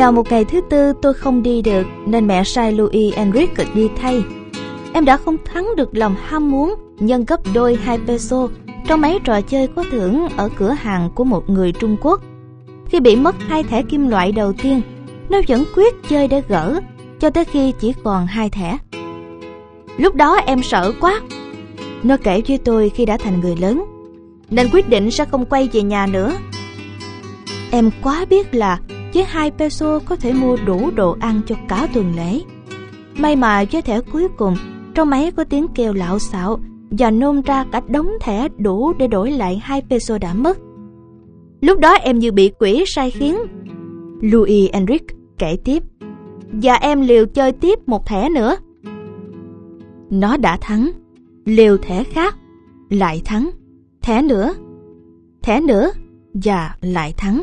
Vào một ngày thứ tư tôi không đi được nên mẹ sai Louis Enrique đi thay. Em đã không thắng được lòng ham muốn nhân gấp đôi hai peso trong mấy trò chơi có thưởng ở cửa hàng của một người Trung Quốc. Khi bị mất hai thẻ kim loại đầu tiên, nó vẫn quyết chơi để gỡ cho tới khi chỉ còn hai thẻ. Lúc đó em sợ quá. Nó kể với tôi khi đã thành người lớn, nên quyết định sẽ không quay về nhà nữa. Em quá biết là với hai peso có thể mua đủ đồ ăn cho cả tuần lễ. May mà với thẻ cuối cùng, trong máy có tiếng kêu lạo xạo và nôn ra cả đống thẻ đủ để đổi lại hai peso đã mất. Lúc đó em như bị quỷ sai khiến. Louis Enrique kể tiếp. Và em liều chơi tiếp một thẻ nữa. Nó đã thắng. Liều thẻ khác. Lại thắng. Thẻ nữa. Thẻ nữa. Và lại thắng.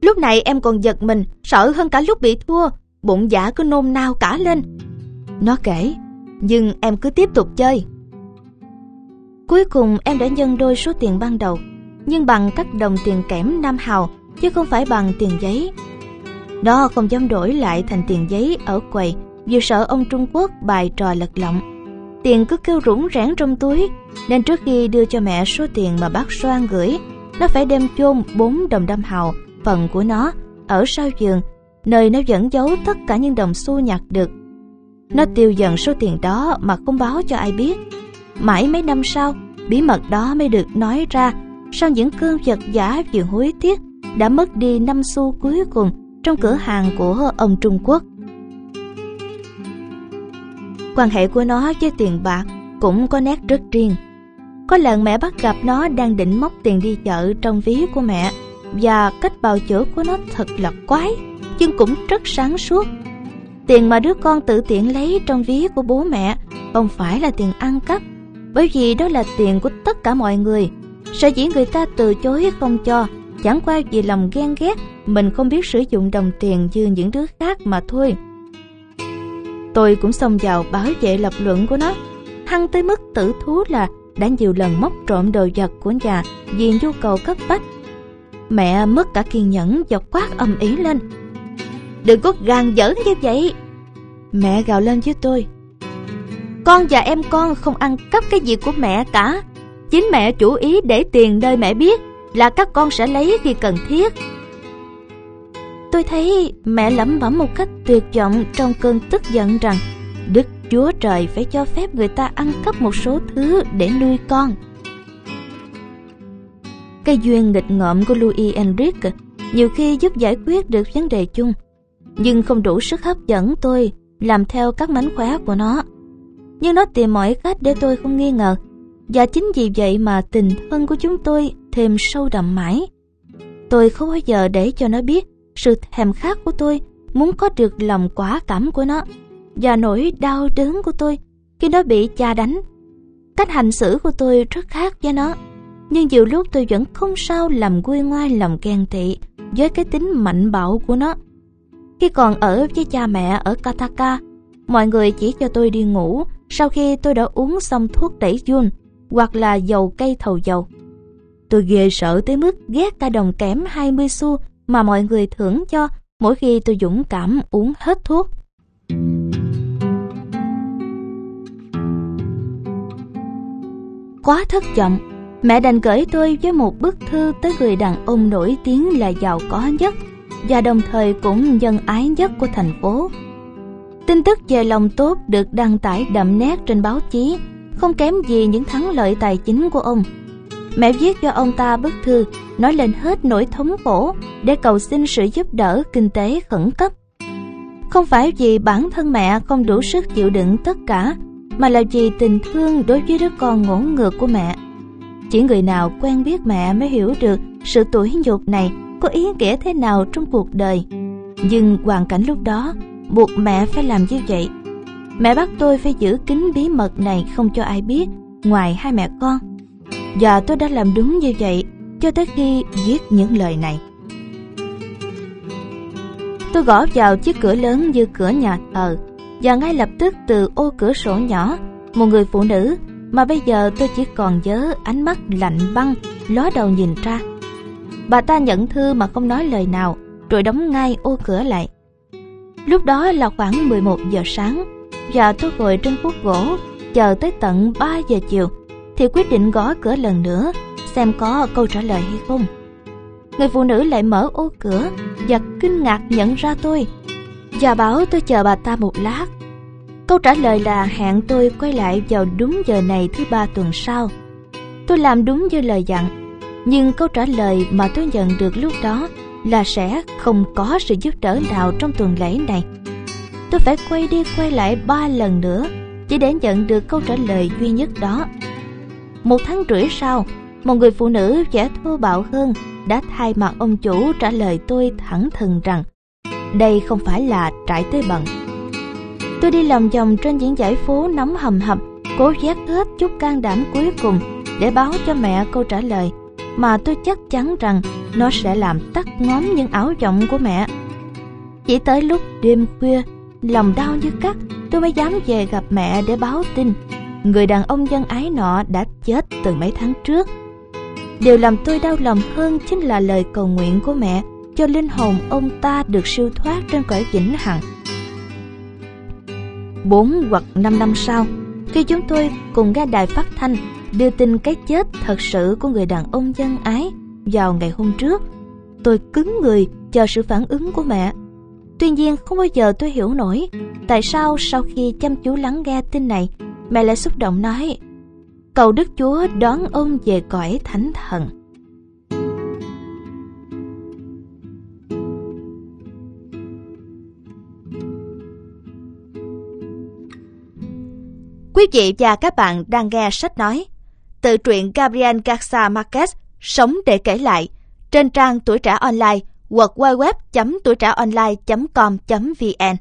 Lúc này em còn giật mình, sợ hơn cả lúc bị thua. Bụng dạ cứ nôn nao cả lên. Nó kể. Nhưng em cứ tiếp tục chơi. Cuối cùng em đã nhân đôi số tiền ban đầu, nhưng bằng các đồng tiền kẽm Nam Hào, chứ không phải bằng tiền giấy. Nó không dám đổi lại thành tiền giấy ở quầy vì sợ ông Trung Quốc bài trò lật lọng. Tiền cứ kêu rủng rẽn trong túi, nên trước khi đưa cho mẹ số tiền mà bác Soan gửi, nó phải đem chôn bốn đồng đâm hào, phần của nó, ở sau giường, nơi nó vẫn giấu tất cả những đồng xu nhặt được. Nó tiêu dần số tiền đó mà không báo cho ai biết. Mãi mấy năm sau, bí mật đó mới được nói ra sau những cơn giật giả vừa hối tiếc đã mất đi năm xu cuối cùng trong cửa hàng của ông Trung Quốc. Quan hệ của nó với tiền bạc cũng có nét rất riêng. Có lần mẹ bắt gặp nó đang định móc tiền đi chợ trong ví của mẹ và cách bào chữa của nó thật là quái, nhưng cũng rất sáng suốt. Tiền mà đứa con tự tiện lấy trong ví của bố mẹ không phải là tiền ăn cắp, bởi vì đó là tiền của tất cả mọi người. Sở dĩ người ta từ chối không cho, chẳng qua vì lòng ghen ghét mình không biết sử dụng đồng tiền như những đứa khác mà thôi. Tôi cũng xông vào bảo vệ lập luận của nó, hăng tới mức tử thú là đã nhiều lần móc trộm đồ vật của nhà vì nhu cầu cấp bách. Mẹ mất cả kiên nhẫn và quát âm ý lên. Đừng có gan dở như vậy. Mẹ gào lên với tôi. Con và em con không ăn cắp cái gì của mẹ cả. Chính mẹ chủ ý để tiền nơi mẹ biết là các con sẽ lấy khi cần thiết. Tôi thấy mẹ lẩm bẩm một cách tuyệt vọng trong cơn tức giận rằng Đức Chúa Trời phải cho phép người ta ăn cắp một số thứ để nuôi con. Cái duyên nghịch ngợm của Louis Enrique nhiều khi giúp giải quyết được vấn đề chung, nhưng không đủ sức hấp dẫn tôi làm theo các mánh khóe của nó. Nhưng nó tìm mọi cách để tôi không nghi ngờ, và chính vì vậy mà tình thân của chúng tôi thêm sâu đậm mãi. Tôi không bao giờ để cho nó biết sự thèm khát của tôi muốn có được lòng quả cảm của nó và nỗi đau đớn của tôi khi nó bị cha đánh. Cách hành xử của tôi rất khác với nó, nhưng nhiều lúc tôi vẫn không sao làm nguôi ngoai lòng ghen tị với cái tính mạnh bạo của nó. Khi còn ở với cha mẹ ở Kataka, mọi người chỉ cho tôi đi ngủ sau khi tôi đã uống xong thuốc tẩy giun hoặc là dầu cây thầu dầu. Tôi ghê sợ tới mức ghét cả đồng kém 20 xu mà mọi người thưởng cho mỗi khi tôi dũng cảm uống hết thuốc. Quá thất vọng, mẹ đành gửi tôi với một bức thư tới người đàn ông nổi tiếng là giàu có nhất và đồng thời cũng nhân ái nhất của thành phố. Tin tức về lòng tốt được đăng tải đậm nét trên báo chí, không kém gì những thắng lợi tài chính của ông. Mẹ viết cho ông ta bức thư nói lên hết nỗi thống khổ để cầu xin sự giúp đỡ kinh tế khẩn cấp. Không phải vì bản thân mẹ không đủ sức chịu đựng tất cả, mà là vì tình thương đối với đứa con ngỗ ngược của mẹ. Chỉ người nào quen biết mẹ mới hiểu được sự tủi nhục này có ý nghĩa thế nào trong cuộc đời. Nhưng hoàn cảnh lúc đó, buộc mẹ phải làm như vậy. Mẹ bắt tôi phải giữ kín bí mật này không cho ai biết, ngoài hai mẹ con. Và tôi đã làm đúng như vậy, cho tới khi viết những lời này. Tôi gõ vào chiếc cửa lớn như cửa nhà thờ, và ngay lập tức từ ô cửa sổ nhỏ, một người phụ nữ mà bây giờ tôi chỉ còn nhớ ánh mắt lạnh băng, ló đầu nhìn ra. Bà ta nhận thư mà không nói lời nào, rồi đóng ngay ô cửa lại. Lúc đó là khoảng 11 giờ sáng, và tôi ngồi trên phút gỗ, chờ tới tận 3 giờ chiều, thì quyết định gõ cửa lần nữa, xem có câu trả lời hay không. Người phụ nữ lại mở ô cửa và kinh ngạc nhận ra tôi, và bảo tôi chờ bà ta một lát. Câu trả lời là hẹn tôi quay lại vào đúng giờ này thứ ba tuần sau. Tôi làm đúng như lời dặn, nhưng câu trả lời mà tôi nhận được lúc đó là sẽ không có sự giúp đỡ nào trong tuần lễ này. Tôi phải quay đi quay lại ba lần nữa chỉ để nhận được câu trả lời duy nhất đó. Một tháng rưỡi sau, một người phụ nữ trẻ thô bạo hơn đã thay mặt ông chủ trả lời tôi thẳng thừng rằng đây không phải là trải tới bận. Tôi đi lòng vòng trên những dãy phố nóng hầm hập, cố vét hết chút can đảm cuối cùng để báo cho mẹ câu trả lời mà tôi chắc chắn rằng nó sẽ làm tắt ngóm những ảo vọng của mẹ. Chỉ tới lúc đêm khuya, lòng đau như cắt, tôi mới dám về gặp mẹ để báo tin. Người đàn ông dân ái nọ đã chết từ mấy tháng trước. Điều làm tôi đau lòng hơn chính là lời cầu nguyện của mẹ cho linh hồn ông ta được siêu thoát trên cõi vĩnh hằng. Bốn hoặc năm năm sau, khi chúng tôi cùng ra đài phát thanh đưa tin cái chết thật sự của người đàn ông dân ái vào ngày hôm trước, tôi cứng người chờ sự phản ứng của mẹ. Tuy nhiên không bao giờ tôi hiểu nổi tại sao sau khi chăm chú lắng nghe tin này, mẹ lại xúc động nói cầu Đức Chúa đón ông về cõi thánh thần. Quý vị và các bạn đang nghe sách nói. Tự truyện Gabriel Garcia Marquez, Sống để kể lại, trên trang tuổi trẻ online www.tuổi trẻ online.com.vn